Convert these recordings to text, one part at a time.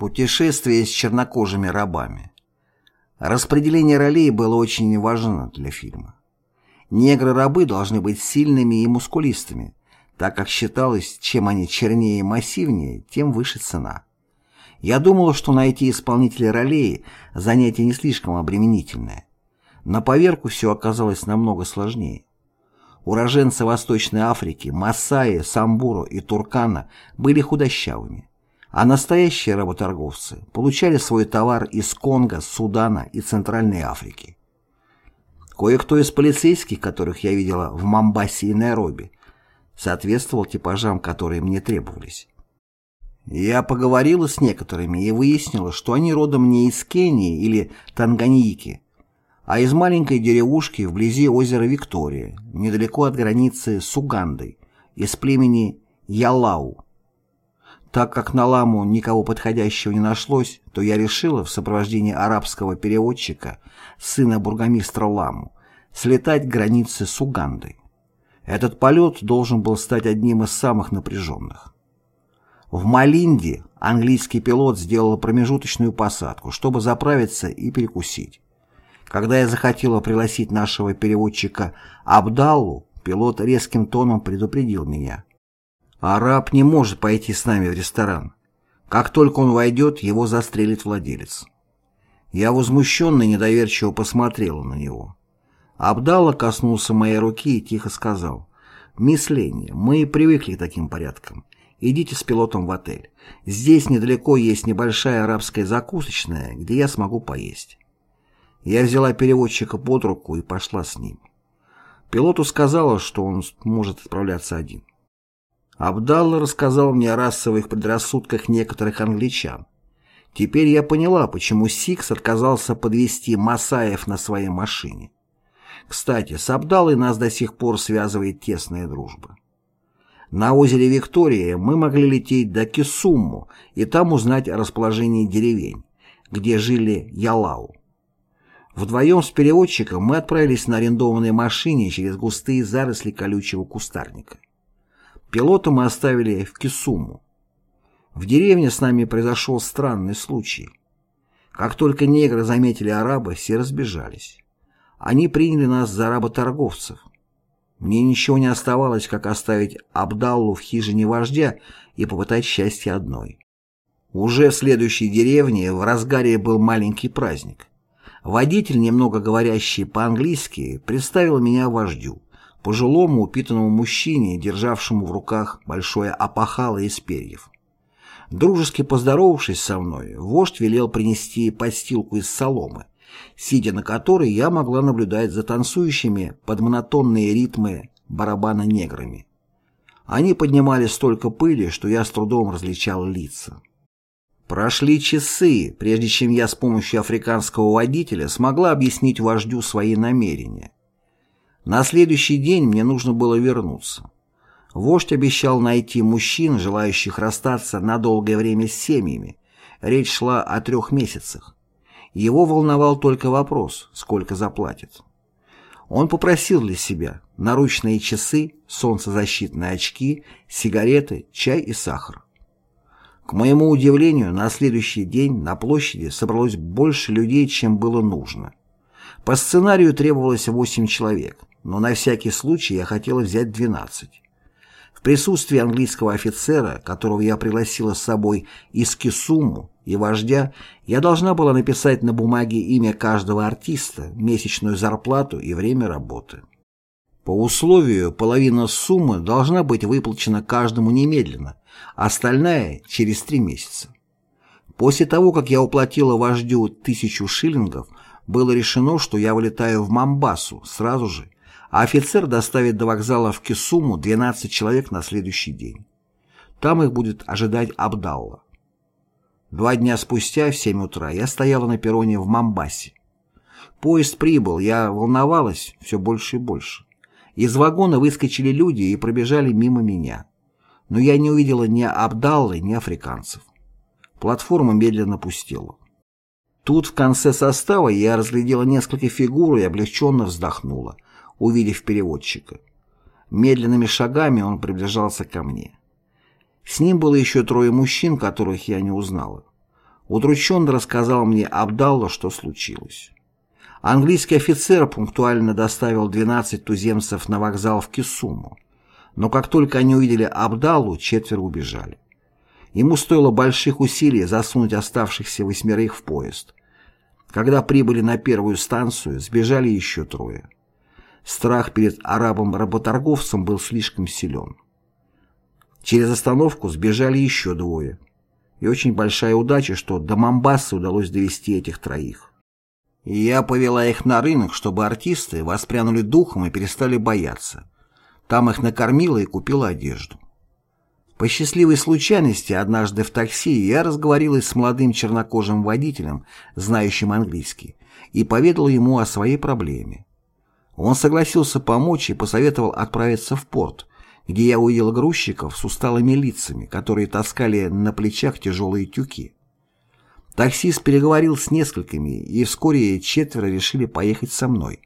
Путешествие с чернокожими рабами. Распределение ролей было очень важно для фильма. Негры-рабы должны быть сильными и мускулистыми, так как считалось, чем они чернее и массивнее, тем выше цена. Я думал, что найти исполнителя ролей – занятие не слишком обременительное. На поверку все оказалось намного сложнее. Уроженцы Восточной Африки, Масаи, Самбуру и Туркана были худощавыми а настоящие работорговцы получали свой товар из Конго, Судана и Центральной Африки. Кое-кто из полицейских, которых я видела в Мамбасе и Найроби, соответствовал типажам, которые мне требовались. Я поговорила с некоторыми и выяснила, что они родом не из Кении или Танганьики, а из маленькой деревушки вблизи озера Виктория, недалеко от границы с Угандой, из племени Ялау. Так как на ламу никого подходящего не нашлось, то я решила в сопровождении арабского переводчика, сына бургомистра Ламу, слетать к границе с Угандой. Этот полет должен был стать одним из самых напряженных. В Малинде английский пилот сделал промежуточную посадку, чтобы заправиться и перекусить. Когда я захотела пригласить нашего переводчика Абдаллу, пилот резким тоном предупредил меня – Араб не может пойти с нами в ресторан. Как только он войдет, его застрелит владелец. Я возмущенно и недоверчиво посмотрела на него. Абдалла коснулся моей руки и тихо сказал, «Мисс Ленни, мы привыкли к таким порядкам. Идите с пилотом в отель. Здесь недалеко есть небольшая арабская закусочная, где я смогу поесть». Я взяла переводчика под руку и пошла с ним. Пилоту сказала, что он может отправляться один. Абдалла рассказал мне о расовых предрассудках некоторых англичан. Теперь я поняла, почему Сикс отказался подвести Масаев на своей машине. Кстати, с Абдаллой нас до сих пор связывает тесная дружба. На озере Виктория мы могли лететь до Кисумму и там узнать о расположении деревень, где жили Ялау. Вдвоем с переводчиком мы отправились на арендованной машине через густые заросли колючего кустарника. Пилота мы оставили в Кисуму. В деревне с нами произошел странный случай. Как только негры заметили араба, все разбежались. Они приняли нас за работорговцев. Мне ничего не оставалось, как оставить Абдаллу в хижине вождя и попытать счастье одной. Уже в следующей деревне в разгаре был маленький праздник. Водитель, немного говорящий по-английски, представил меня вождю пожилому упитанному мужчине, державшему в руках большое опахало из перьев. Дружески поздоровавшись со мной, вождь велел принести подстилку из соломы, сидя на которой я могла наблюдать за танцующими под монотонные ритмы барабана неграми. Они поднимали столько пыли, что я с трудом различал лица. Прошли часы, прежде чем я с помощью африканского водителя смогла объяснить вождю свои намерения. На следующий день мне нужно было вернуться. Вождь обещал найти мужчин, желающих расстаться на долгое время с семьями. Речь шла о трех месяцах. Его волновал только вопрос, сколько заплатят. Он попросил для себя наручные часы, солнцезащитные очки, сигареты, чай и сахар. К моему удивлению, на следующий день на площади собралось больше людей, чем было нужно. По сценарию требовалось 8 человек но на всякий случай я хотела взять 12. В присутствии английского офицера, которого я пригласила с собой из Кисуму, и вождя, я должна была написать на бумаге имя каждого артиста, месячную зарплату и время работы. По условию, половина суммы должна быть выплачена каждому немедленно, остальная – через три месяца. После того, как я уплатила вождю тысячу шиллингов, было решено, что я вылетаю в Мамбасу сразу же а офицер доставит до вокзала в Кисуму 12 человек на следующий день. Там их будет ожидать Абдалла. Два дня спустя, в 7 утра, я стояла на перроне в Мамбасе. Поезд прибыл, я волновалась все больше и больше. Из вагона выскочили люди и пробежали мимо меня. Но я не увидела ни Абдаллы, ни африканцев. Платформа медленно пустела. Тут в конце состава я разглядела несколько фигур и облегченно вздохнула – увидев переводчика. Медленными шагами он приближался ко мне. С ним было еще трое мужчин, которых я не узнала. Удрученно рассказал мне Абдалла, что случилось. Английский офицер пунктуально доставил 12 туземцев на вокзал в Кисуму. Но как только они увидели Абдаллу, четверо убежали. Ему стоило больших усилий засунуть оставшихся восьмерых в поезд. Когда прибыли на первую станцию, сбежали еще трое. Страх перед арабом-работорговцем был слишком силен. Через остановку сбежали еще двое. И очень большая удача, что до Мамбасы удалось довести этих троих. Я повела их на рынок, чтобы артисты воспрянули духом и перестали бояться. Там их накормила и купила одежду. По счастливой случайности однажды в такси я разговорилась с молодым чернокожим водителем, знающим английский, и поведала ему о своей проблеме. Он согласился помочь и посоветовал отправиться в порт, где я увидел грузчиков с усталыми лицами, которые таскали на плечах тяжелые тюки. Таксист переговорил с несколькими, и вскоре четверо решили поехать со мной,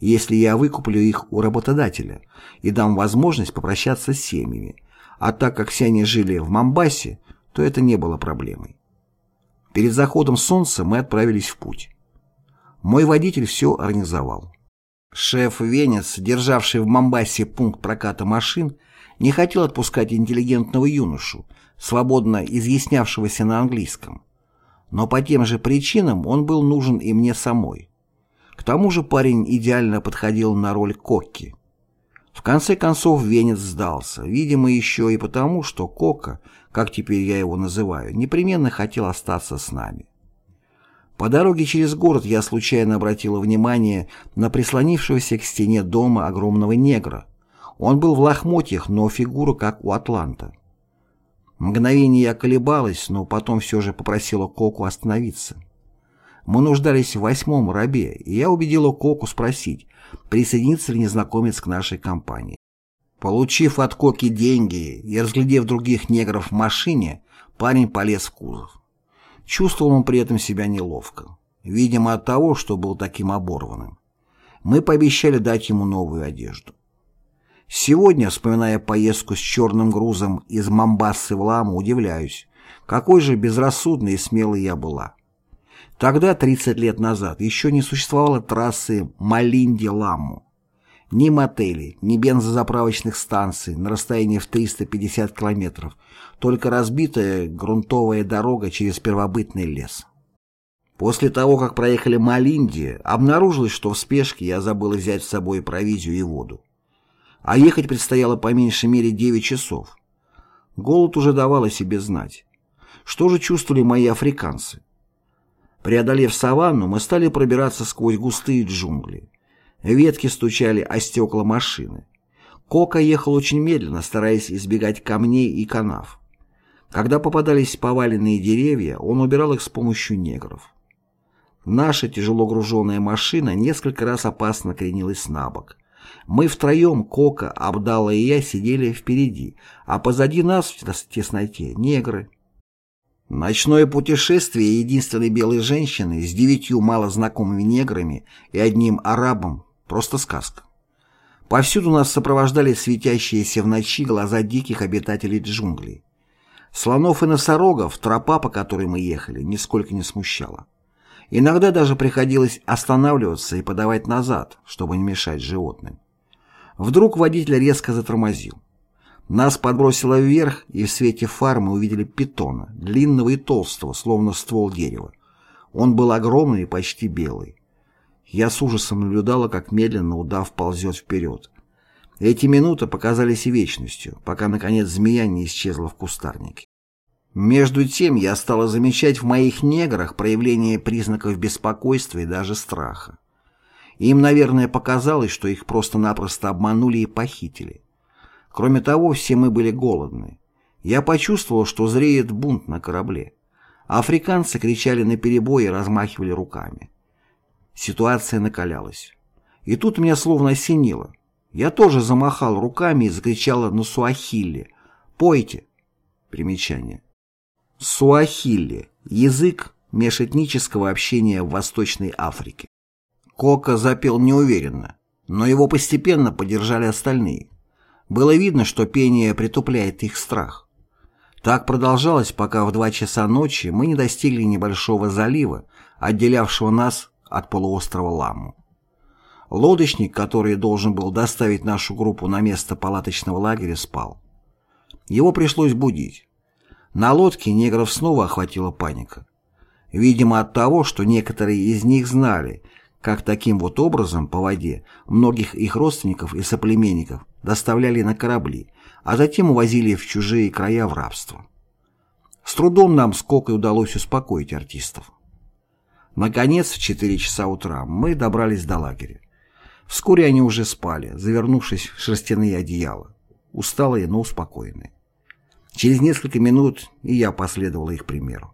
если я выкуплю их у работодателя и дам возможность попрощаться с семьями, а так как все они жили в Мамбасе, то это не было проблемой. Перед заходом солнца мы отправились в путь. Мой водитель все организовал. Шеф Венец, державший в Мамбасе пункт проката машин, не хотел отпускать интеллигентного юношу, свободно изъяснявшегося на английском. Но по тем же причинам он был нужен и мне самой. К тому же парень идеально подходил на роль Кокки. В конце концов Венец сдался, видимо, еще и потому, что Кока, как теперь я его называю, непременно хотел остаться с нами. По дороге через город я случайно обратила внимание на прислонившегося к стене дома огромного негра. Он был в лохмотьях, но фигура как у Атланта. Мгновение я колебалась, но потом все же попросила Коку остановиться. Мы нуждались в восьмом рабе, и я убедила Коку спросить, присоединится ли незнакомец к нашей компании. Получив от Коки деньги и разглядев других негров в машине, парень полез в кузов. Чувствовал он при этом себя неловко, видимо от того, что был таким оборванным. Мы пообещали дать ему новую одежду. Сегодня, вспоминая поездку с черным грузом из Мамбасы в Ламу, удивляюсь, какой же безрассудной и смелой я была. Тогда, 30 лет назад, еще не существовало трассы Малинди-Ламу. Ни мотелей, ни бензозаправочных станций на расстоянии в 350 километров, только разбитая грунтовая дорога через первобытный лес. После того, как проехали Малинди, обнаружилось, что в спешке я забыла взять с собой провизию и воду а ехать предстояло по меньшей мере 9 часов. Голод уже давал о себе знать. Что же чувствовали мои африканцы? Преодолев саванну, мы стали пробираться сквозь густые джунгли. Ветки стучали о стекла машины. Кока ехал очень медленно, стараясь избегать камней и канав. Когда попадались поваленные деревья, он убирал их с помощью негров. Наша тяжело груженная машина несколько раз опасно кренилась на бок. Мы втроем, Кока, Абдала и я, сидели впереди, а позади нас в тесноте негры. Ночное путешествие единственной белой женщины с девятью малознакомыми неграми и одним арабом – просто сказка. Повсюду нас сопровождали светящиеся в ночи глаза диких обитателей джунглей. Слонов и носорогов, тропа, по которой мы ехали, нисколько не смущала. Иногда даже приходилось останавливаться и подавать назад, чтобы не мешать животным. Вдруг водитель резко затормозил. Нас подбросило вверх, и в свете фар мы увидели питона, длинного и толстого, словно ствол дерева. Он был огромный и почти белый. Я с ужасом наблюдала, как медленно удав ползет вперед. Эти минуты показались вечностью, пока, наконец, змея не исчезла в кустарнике. Между тем я стала замечать в моих неграх проявление признаков беспокойства и даже страха. Им, наверное, показалось, что их просто-напросто обманули и похитили. Кроме того, все мы были голодны. Я почувствовал, что зреет бунт на корабле. африканцы кричали наперебой и размахивали руками. Ситуация накалялась. И тут меня словно осенило. Я тоже замахал руками и закричала на суахилли «Пойте!» Примечание. Суахилли – язык межэтнического общения в Восточной Африке. Кока запел неуверенно, но его постепенно поддержали остальные. Было видно, что пение притупляет их страх. Так продолжалось, пока в два часа ночи мы не достигли небольшого залива, отделявшего нас от полуострова Ламу. Лодочник, который должен был доставить нашу группу на место палаточного лагеря, спал. Его пришлось будить. На лодке негров снова охватила паника. Видимо, от того, что некоторые из них знали, как таким вот образом по воде многих их родственников и соплеменников доставляли на корабли, а затем увозили в чужие края в рабство. С трудом нам с Кокой удалось успокоить артистов. Наконец, в 4 часа утра мы добрались до лагеря. Вскоре они уже спали, завернувшись в шерстяные одеяла, усталые, но успокоенные. Через несколько минут и я последовал их примеру.